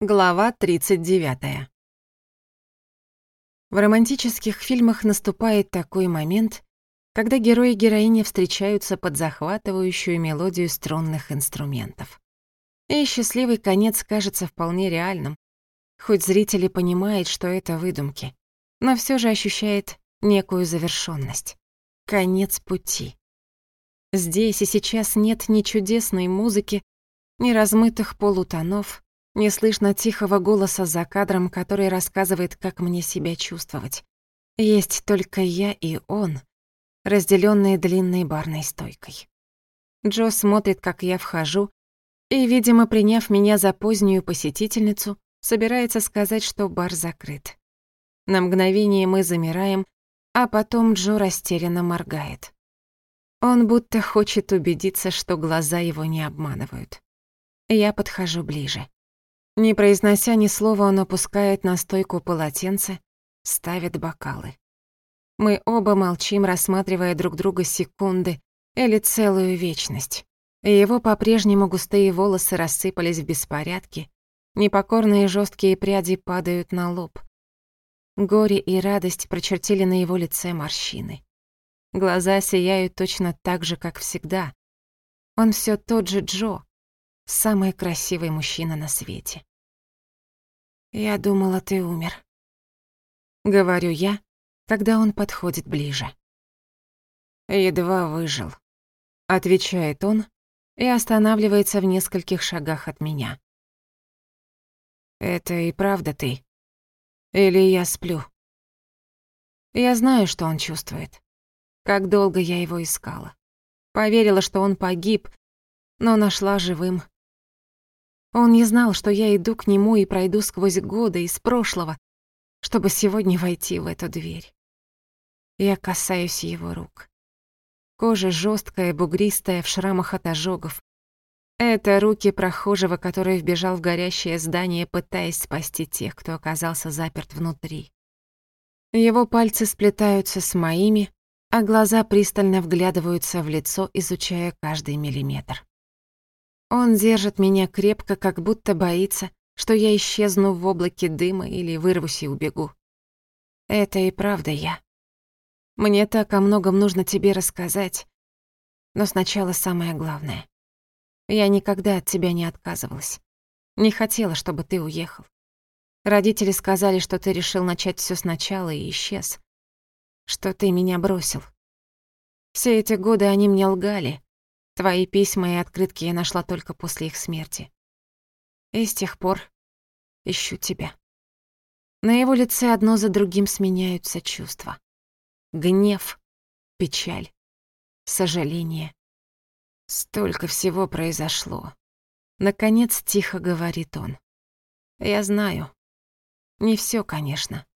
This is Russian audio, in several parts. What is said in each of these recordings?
Глава 39. В романтических фильмах наступает такой момент, когда герои и героини встречаются под захватывающую мелодию струнных инструментов. И счастливый конец кажется вполне реальным, хоть зритель и понимает, что это выдумки, но все же ощущает некую завершенность. Конец пути. Здесь и сейчас нет ни чудесной музыки, ни размытых полутонов, не слышно тихого голоса за кадром, который рассказывает, как мне себя чувствовать. Есть только я и он, разделенные длинной барной стойкой. Джо смотрит, как я вхожу, и, видимо, приняв меня за позднюю посетительницу, собирается сказать, что бар закрыт. На мгновение мы замираем, а потом Джо растерянно моргает. Он будто хочет убедиться, что глаза его не обманывают. Я подхожу ближе. Не произнося ни слова, он опускает на стойку полотенце, ставит бокалы. Мы оба молчим, рассматривая друг друга секунды или целую вечность. И его по-прежнему густые волосы рассыпались в беспорядке, непокорные жесткие пряди падают на лоб. Горе и радость прочертили на его лице морщины. Глаза сияют точно так же, как всегда. Он все тот же Джо, самый красивый мужчина на свете. «Я думала, ты умер». Говорю я, когда он подходит ближе. «Едва выжил», — отвечает он и останавливается в нескольких шагах от меня. «Это и правда ты? Или я сплю?» Я знаю, что он чувствует. Как долго я его искала. Поверила, что он погиб, но нашла живым он не знал, что я иду к нему и пройду сквозь годы из прошлого, чтобы сегодня войти в эту дверь. Я касаюсь его рук. Кожа жесткая, бугристая, в шрамах от ожогов. Это руки прохожего, который вбежал в горящее здание, пытаясь спасти тех, кто оказался заперт внутри. Его пальцы сплетаются с моими, а глаза пристально вглядываются в лицо, изучая каждый миллиметр. Он держит меня крепко, как будто боится, что я исчезну в облаке дыма или вырвусь и убегу. Это и правда я. Мне так о многом нужно тебе рассказать. Но сначала самое главное. Я никогда от тебя не отказывалась. Не хотела, чтобы ты уехал. Родители сказали, что ты решил начать все сначала и исчез. Что ты меня бросил. Все эти годы они мне лгали, Твои письма и открытки я нашла только после их смерти. И с тех пор ищу тебя. На его лице одно за другим сменяются чувства. Гнев, печаль, сожаление. Столько всего произошло. Наконец тихо говорит он. Я знаю. Не все, конечно.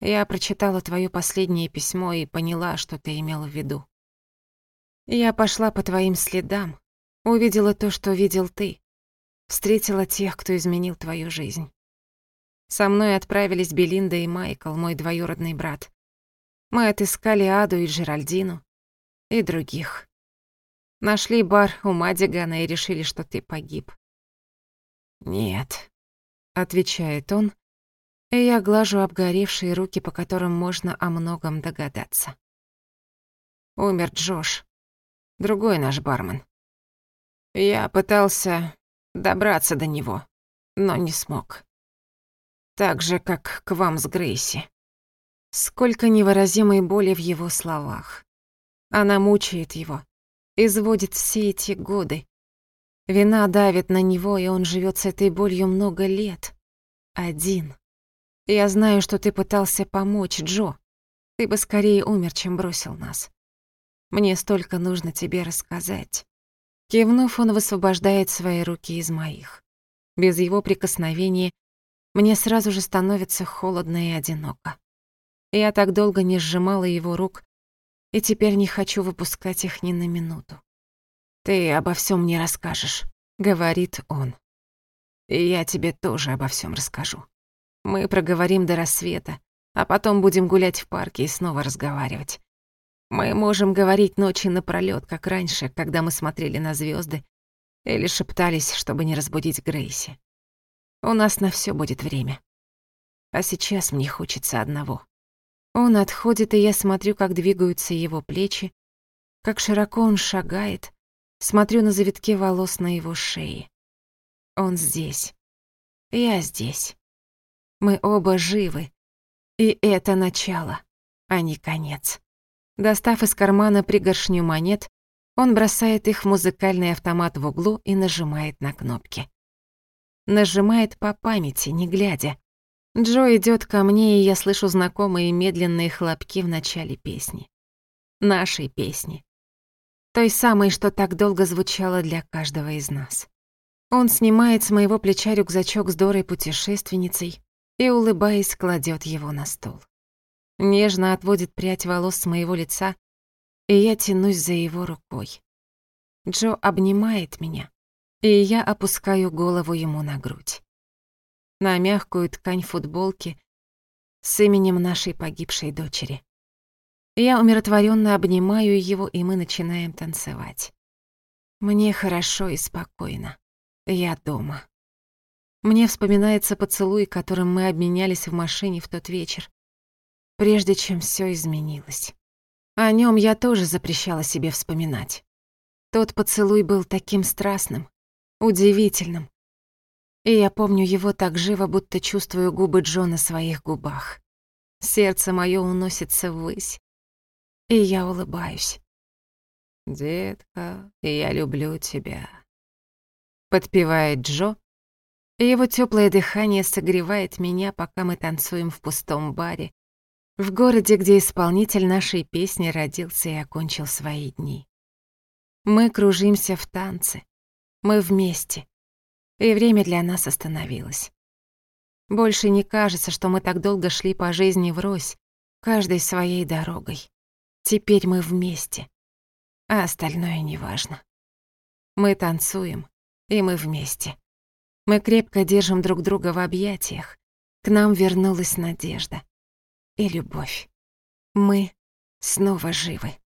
Я прочитала твое последнее письмо и поняла, что ты имела в виду. Я пошла по твоим следам, увидела то, что видел ты, встретила тех, кто изменил твою жизнь. Со мной отправились Белинда и Майкл, мой двоюродный брат. Мы отыскали Аду и Джеральдину и других. Нашли бар у Мадигана и решили, что ты погиб. «Нет», — отвечает он, и я глажу обгоревшие руки, по которым можно о многом догадаться. Умер Джош, другой наш бармен. Я пытался добраться до него, но не смог. Так же, как к вам с Грейси. Сколько невыразимой боли в его словах. Она мучает его, изводит все эти годы. Вина давит на него, и он живет с этой болью много лет. Один. Я знаю, что ты пытался помочь, Джо. Ты бы скорее умер, чем бросил нас. Мне столько нужно тебе рассказать». Кивнув, он высвобождает свои руки из моих. Без его прикосновения мне сразу же становится холодно и одиноко. Я так долго не сжимала его рук, и теперь не хочу выпускать их ни на минуту. «Ты обо всем мне расскажешь», — говорит он. «И я тебе тоже обо всем расскажу. Мы проговорим до рассвета, а потом будем гулять в парке и снова разговаривать. Мы можем говорить ночи напролёт, как раньше, когда мы смотрели на звёзды или шептались, чтобы не разбудить Грейси. У нас на всё будет время. А сейчас мне хочется одного. Он отходит, и я смотрю, как двигаются его плечи, как широко он шагает, смотрю на завитки волос на его шее. Он здесь. Я здесь. Мы оба живы. И это начало, а не конец. Достав из кармана пригоршню монет, он бросает их в музыкальный автомат в углу и нажимает на кнопки. Нажимает по памяти, не глядя. Джо идет ко мне, и я слышу знакомые медленные хлопки в начале песни. Нашей песни. Той самой, что так долго звучала для каждого из нас. Он снимает с моего плеча рюкзачок с Дорой-путешественницей и, улыбаясь, кладет его на стол нежно отводит прядь волос с моего лица, и я тянусь за его рукой. Джо обнимает меня, и я опускаю голову ему на грудь. На мягкую ткань футболки с именем нашей погибшей дочери. Я умиротворенно обнимаю его, и мы начинаем танцевать. Мне хорошо и спокойно. Я дома. Мне вспоминается поцелуй, которым мы обменялись в машине в тот вечер прежде чем все изменилось. О нем я тоже запрещала себе вспоминать. Тот поцелуй был таким страстным, удивительным. И я помню его так живо, будто чувствую губы Джо на своих губах. Сердце мое уносится ввысь, и я улыбаюсь. «Детка, я люблю тебя», — подпевает Джо, его теплое дыхание согревает меня, пока мы танцуем в пустом баре, в городе, где исполнитель нашей песни родился и окончил свои дни. Мы кружимся в танце. Мы вместе. И время для нас остановилось. Больше не кажется, что мы так долго шли по жизни врозь, каждой своей дорогой. Теперь мы вместе. А остальное неважно. Мы танцуем, и мы вместе. Мы крепко держим друг друга в объятиях. К нам вернулась надежда и любовь. Мы снова живы.